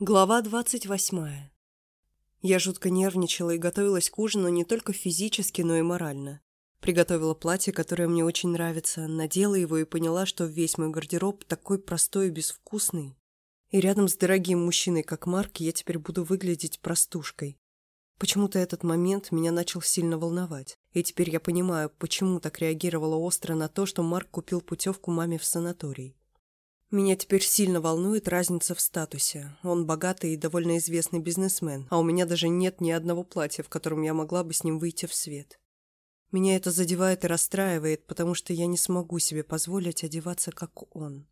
Глава двадцать восьмая. Я жутко нервничала и готовилась к ужину не только физически, но и морально. Приготовила платье, которое мне очень нравится, надела его и поняла, что весь мой гардероб такой простой и безвкусный. И рядом с дорогим мужчиной, как Марк, я теперь буду выглядеть простушкой. Почему-то этот момент меня начал сильно волновать. И теперь я понимаю, почему так реагировала остро на то, что Марк купил путевку маме в санаторий. Меня теперь сильно волнует разница в статусе. Он богатый и довольно известный бизнесмен, а у меня даже нет ни одного платья, в котором я могла бы с ним выйти в свет. Меня это задевает и расстраивает, потому что я не смогу себе позволить одеваться, как он.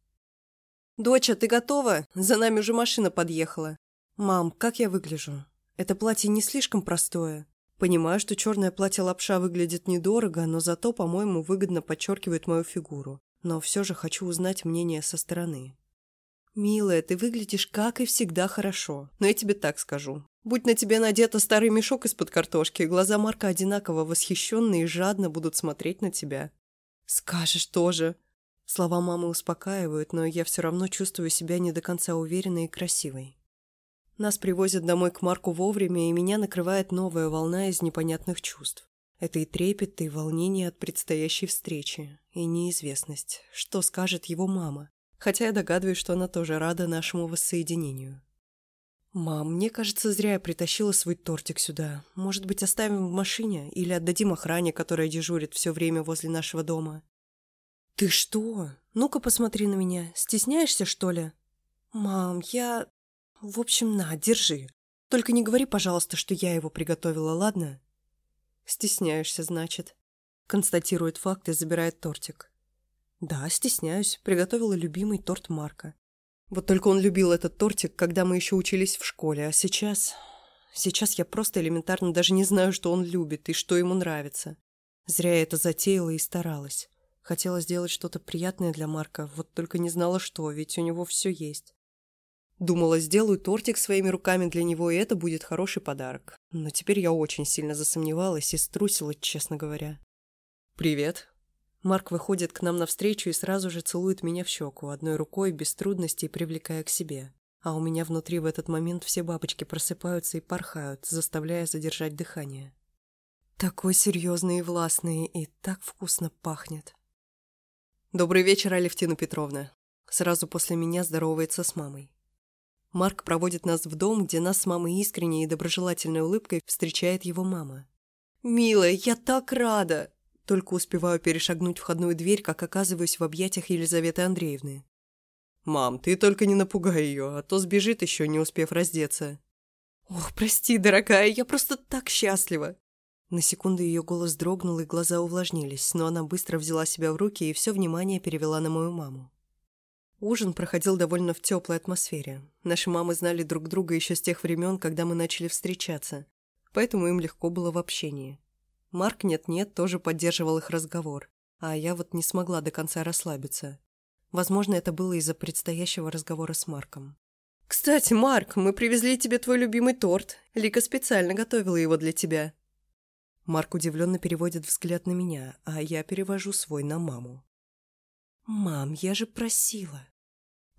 «Доча, ты готова? За нами уже машина подъехала». «Мам, как я выгляжу? Это платье не слишком простое. Понимаю, что черное платье-лапша выглядит недорого, но зато, по-моему, выгодно подчеркивает мою фигуру но все же хочу узнать мнение со стороны. «Милая, ты выглядишь, как и всегда, хорошо, но я тебе так скажу. Будь на тебе надета старый мешок из-под картошки, глаза Марка одинаково восхищенные и жадно будут смотреть на тебя». «Скажешь тоже». Слова мамы успокаивают, но я все равно чувствую себя не до конца уверенной и красивой. Нас привозят домой к Марку вовремя, и меня накрывает новая волна из непонятных чувств. Это и трепет, и волнение от предстоящей встречи, и неизвестность, что скажет его мама, хотя я догадываюсь, что она тоже рада нашему воссоединению. «Мам, мне кажется, зря я притащила свой тортик сюда. Может быть, оставим в машине или отдадим охране, которая дежурит все время возле нашего дома?» «Ты что? Ну-ка посмотри на меня. Стесняешься, что ли?» «Мам, я... В общем, на, держи. Только не говори, пожалуйста, что я его приготовила, ладно?» «Стесняешься, значит», — констатирует факт и забирает тортик. «Да, стесняюсь. Приготовила любимый торт Марка. Вот только он любил этот тортик, когда мы еще учились в школе, а сейчас... Сейчас я просто элементарно даже не знаю, что он любит и что ему нравится. Зря я это затеяла и старалась. Хотела сделать что-то приятное для Марка, вот только не знала что, ведь у него все есть. Думала, сделаю тортик своими руками для него, и это будет хороший подарок. Но теперь я очень сильно засомневалась и струсила, честно говоря. «Привет». Марк выходит к нам навстречу и сразу же целует меня в щеку, одной рукой, без трудностей привлекая к себе. А у меня внутри в этот момент все бабочки просыпаются и порхают, заставляя задержать дыхание. Такой серьезный и властный, и так вкусно пахнет. «Добрый вечер, Алевтина Петровна». Сразу после меня здоровается с мамой. Марк проводит нас в дом, где нас с мамой искренней и доброжелательной улыбкой встречает его мама. «Милая, я так рада!» Только успеваю перешагнуть входную дверь, как оказываюсь в объятиях Елизаветы Андреевны. «Мам, ты только не напугай ее, а то сбежит еще, не успев раздеться». «Ох, прости, дорогая, я просто так счастлива!» На секунду ее голос дрогнул и глаза увлажнились, но она быстро взяла себя в руки и все внимание перевела на мою маму. Ужин проходил довольно в теплой атмосфере. Наши мамы знали друг друга еще с тех времен, когда мы начали встречаться, поэтому им легко было в общении. Марк нет-нет тоже поддерживал их разговор, а я вот не смогла до конца расслабиться. Возможно, это было из-за предстоящего разговора с Марком. «Кстати, Марк, мы привезли тебе твой любимый торт. Лика специально готовила его для тебя». Марк удивленно переводит взгляд на меня, а я перевожу свой на маму. «Мам, я же просила».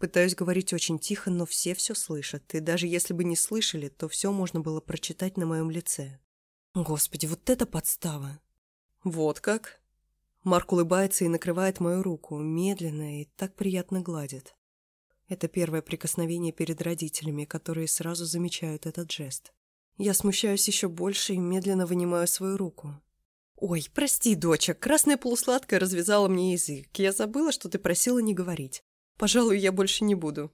Пытаюсь говорить очень тихо, но все все слышат, и даже если бы не слышали, то все можно было прочитать на моем лице. Господи, вот это подстава! Вот как? Марк улыбается и накрывает мою руку, медленно и так приятно гладит. Это первое прикосновение перед родителями, которые сразу замечают этот жест. Я смущаюсь еще больше и медленно вынимаю свою руку. «Ой, прости, доча, красная полусладкая развязала мне язык. Я забыла, что ты просила не говорить. Пожалуй, я больше не буду».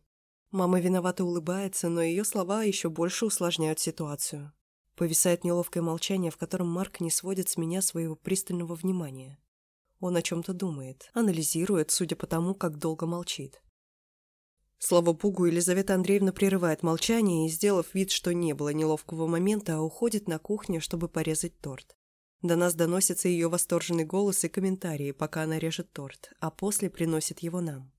Мама виновато улыбается, но ее слова еще больше усложняют ситуацию. Повисает неловкое молчание, в котором Марк не сводит с меня своего пристального внимания. Он о чем-то думает, анализирует, судя по тому, как долго молчит. Слава богу, Елизавета Андреевна прерывает молчание и, сделав вид, что не было неловкого момента, уходит на кухню, чтобы порезать торт. До нас доносится ее восторженный голос и комментарии, пока она режет торт, а после приносит его нам.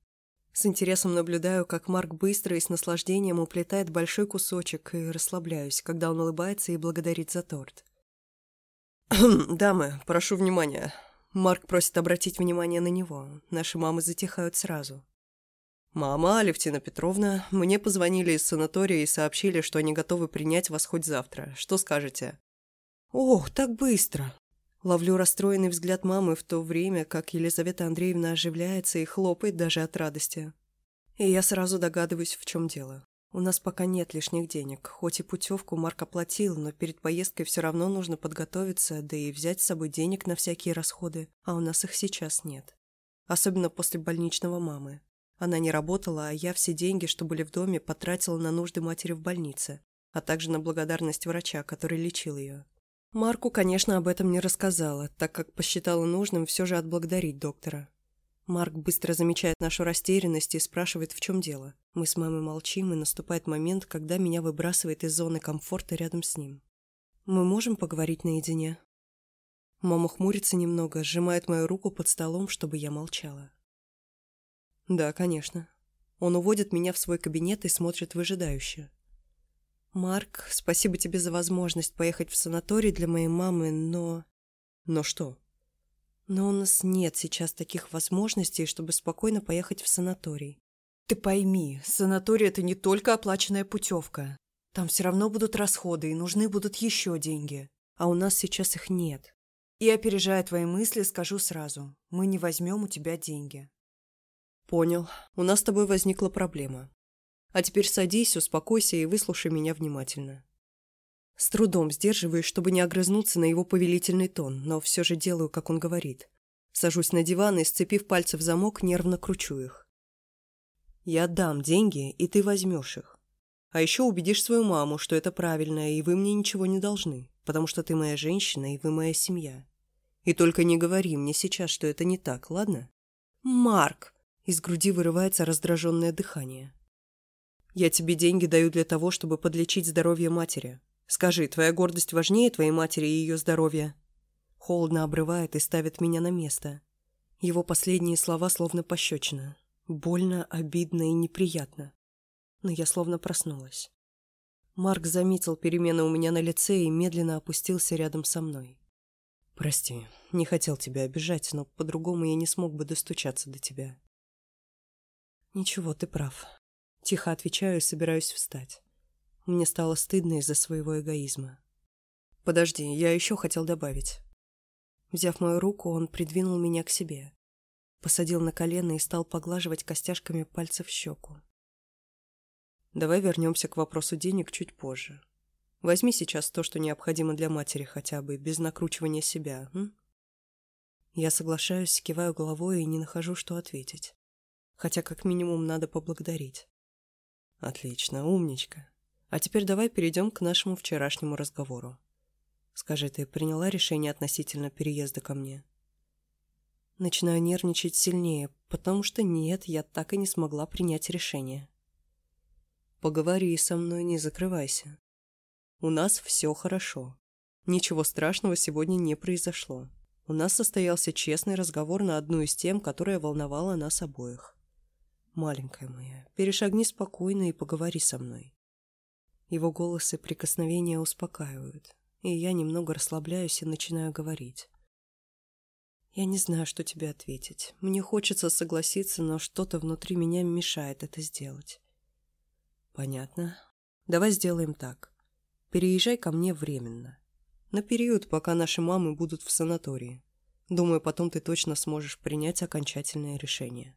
С интересом наблюдаю, как Марк быстро и с наслаждением уплетает большой кусочек и расслабляюсь, когда он улыбается и благодарит за торт. «Дамы, прошу внимания». Марк просит обратить внимание на него. Наши мамы затихают сразу. «Мама, Алевтина Петровна, мне позвонили из санатория и сообщили, что они готовы принять вас хоть завтра. Что скажете?» «Ох, так быстро!» Ловлю расстроенный взгляд мамы в то время, как Елизавета Андреевна оживляется и хлопает даже от радости. И я сразу догадываюсь, в чем дело. У нас пока нет лишних денег. Хоть и путевку Марк оплатил, но перед поездкой все равно нужно подготовиться, да и взять с собой денег на всякие расходы, а у нас их сейчас нет. Особенно после больничного мамы. Она не работала, а я все деньги, что были в доме, потратила на нужды матери в больнице, а также на благодарность врача, который лечил ее. Марку, конечно, об этом не рассказала, так как посчитала нужным все же отблагодарить доктора. Марк быстро замечает нашу растерянность и спрашивает, в чем дело. Мы с мамой молчим, и наступает момент, когда меня выбрасывает из зоны комфорта рядом с ним. «Мы можем поговорить наедине?» Мама хмурится немного, сжимает мою руку под столом, чтобы я молчала. «Да, конечно». Он уводит меня в свой кабинет и смотрит выжидающе. «Марк, спасибо тебе за возможность поехать в санаторий для моей мамы, но...» «Но что?» «Но у нас нет сейчас таких возможностей, чтобы спокойно поехать в санаторий. Ты пойми, санаторий – это не только оплаченная путевка. Там все равно будут расходы, и нужны будут еще деньги. А у нас сейчас их нет. И опережая твои мысли, скажу сразу, мы не возьмем у тебя деньги. «Понял. У нас с тобой возникла проблема. А теперь садись, успокойся и выслушай меня внимательно». С трудом сдерживаюсь, чтобы не огрызнуться на его повелительный тон, но все же делаю, как он говорит. Сажусь на диван и, сцепив пальцы в замок, нервно кручу их. «Я дам деньги, и ты возьмешь их. А еще убедишь свою маму, что это правильно, и вы мне ничего не должны, потому что ты моя женщина, и вы моя семья. И только не говори мне сейчас, что это не так, ладно?» «Марк!» Из груди вырывается раздраженное дыхание. «Я тебе деньги даю для того, чтобы подлечить здоровье матери. Скажи, твоя гордость важнее твоей матери и ее здоровья?» Холодно обрывает и ставит меня на место. Его последние слова словно пощечина. Больно, обидно и неприятно. Но я словно проснулась. Марк заметил перемены у меня на лице и медленно опустился рядом со мной. «Прости, не хотел тебя обижать, но по-другому я не смог бы достучаться до тебя. «Ничего, ты прав». Тихо отвечаю и собираюсь встать. Мне стало стыдно из-за своего эгоизма. «Подожди, я еще хотел добавить». Взяв мою руку, он придвинул меня к себе. Посадил на колено и стал поглаживать костяшками пальцев щеку. «Давай вернемся к вопросу денег чуть позже. Возьми сейчас то, что необходимо для матери хотя бы, без накручивания себя, м?» Я соглашаюсь, киваю головой и не нахожу, что ответить хотя как минимум надо поблагодарить. Отлично, умничка. А теперь давай перейдем к нашему вчерашнему разговору. Скажи, ты приняла решение относительно переезда ко мне? Начинаю нервничать сильнее, потому что нет, я так и не смогла принять решение. Поговори со мной, не закрывайся. У нас все хорошо. Ничего страшного сегодня не произошло. У нас состоялся честный разговор на одну из тем, которая волновала нас обоих. «Маленькая моя, перешагни спокойно и поговори со мной». Его голос и прикосновения успокаивают, и я немного расслабляюсь и начинаю говорить. Я не знаю, что тебе ответить. Мне хочется согласиться, но что-то внутри меня мешает это сделать. Понятно. Давай сделаем так. Переезжай ко мне временно. На период, пока наши мамы будут в санатории. Думаю, потом ты точно сможешь принять окончательное решение.